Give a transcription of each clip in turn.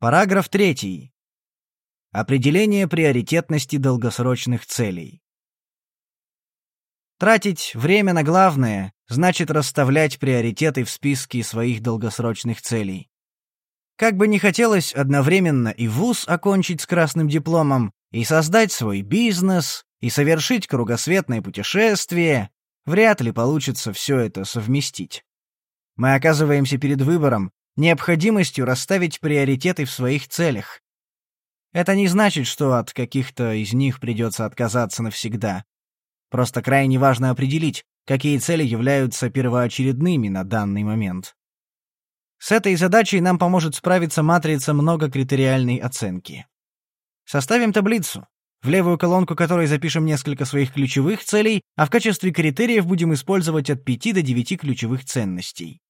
Параграф 3. Определение приоритетности долгосрочных целей. Тратить время на главное значит расставлять приоритеты в списке своих долгосрочных целей. Как бы не хотелось одновременно и вуз окончить с красным дипломом, и создать свой бизнес, и совершить кругосветное путешествие, вряд ли получится все это совместить. Мы оказываемся перед выбором, необходимостью расставить приоритеты в своих целях. Это не значит, что от каких-то из них придется отказаться навсегда. Просто крайне важно определить, какие цели являются первоочередными на данный момент. С этой задачей нам поможет справиться матрица многокритериальной оценки. Составим таблицу, в левую колонку которой запишем несколько своих ключевых целей, а в качестве критериев будем использовать от 5 до 9 ключевых ценностей.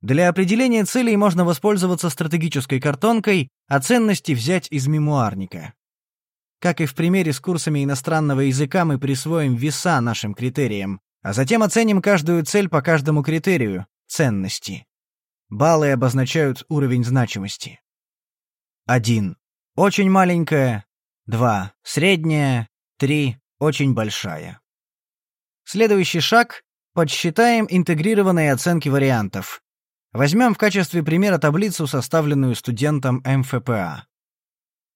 Для определения целей можно воспользоваться стратегической картонкой, а ценности взять из мемуарника. Как и в примере с курсами иностранного языка, мы присвоим веса нашим критериям, а затем оценим каждую цель по каждому критерию — ценности. Баллы обозначают уровень значимости. 1. Очень маленькая. 2. Средняя. 3. Очень большая. Следующий шаг — подсчитаем интегрированные оценки вариантов. Возьмем в качестве примера таблицу, составленную студентом МФПА.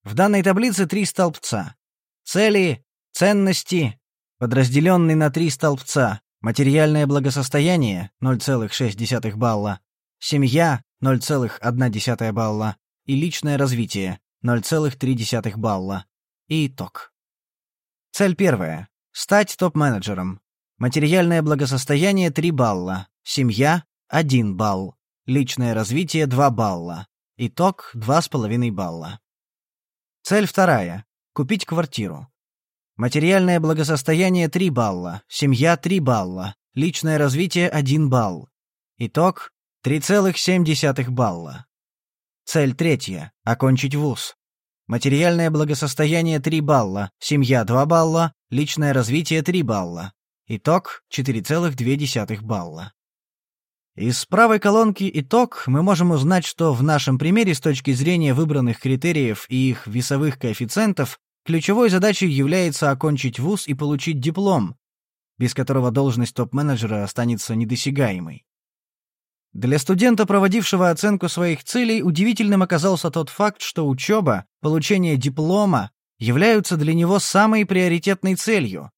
В данной таблице три столбца. Цели, ценности, подразделенные на три столбца. Материальное благосостояние 0,6 балла, семья 0,1 балла и личное развитие 0,3 балла. И итог. Цель первая. Стать топ-менеджером. Материальное благосостояние 3 балла, семья 1 балл, Личное развитие — 2 балла. Итог — 2,5 балла. Цель вторая. Купить квартиру. Материальное благосостояние — 3 балла. Семья — 3 балла. Личное развитие — 1 балл. Итог — 3,7 балла. Цель третья. Окончить вуз. Материальное благосостояние — 3 балла. Семья — 2 балла. Личное развитие — 3 балла. Итог — 4,2 балла. Из правой колонки «Итог» мы можем узнать, что в нашем примере с точки зрения выбранных критериев и их весовых коэффициентов ключевой задачей является окончить вуз и получить диплом, без которого должность топ-менеджера останется недосягаемой. Для студента, проводившего оценку своих целей, удивительным оказался тот факт, что учеба, получение диплома являются для него самой приоритетной целью,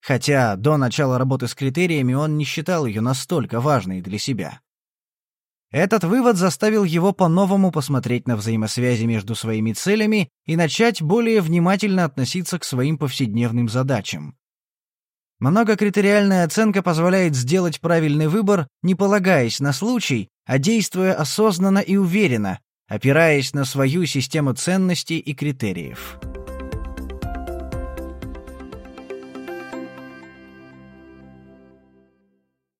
хотя до начала работы с критериями он не считал ее настолько важной для себя. Этот вывод заставил его по-новому посмотреть на взаимосвязи между своими целями и начать более внимательно относиться к своим повседневным задачам. Многокритериальная оценка позволяет сделать правильный выбор, не полагаясь на случай, а действуя осознанно и уверенно, опираясь на свою систему ценностей и критериев.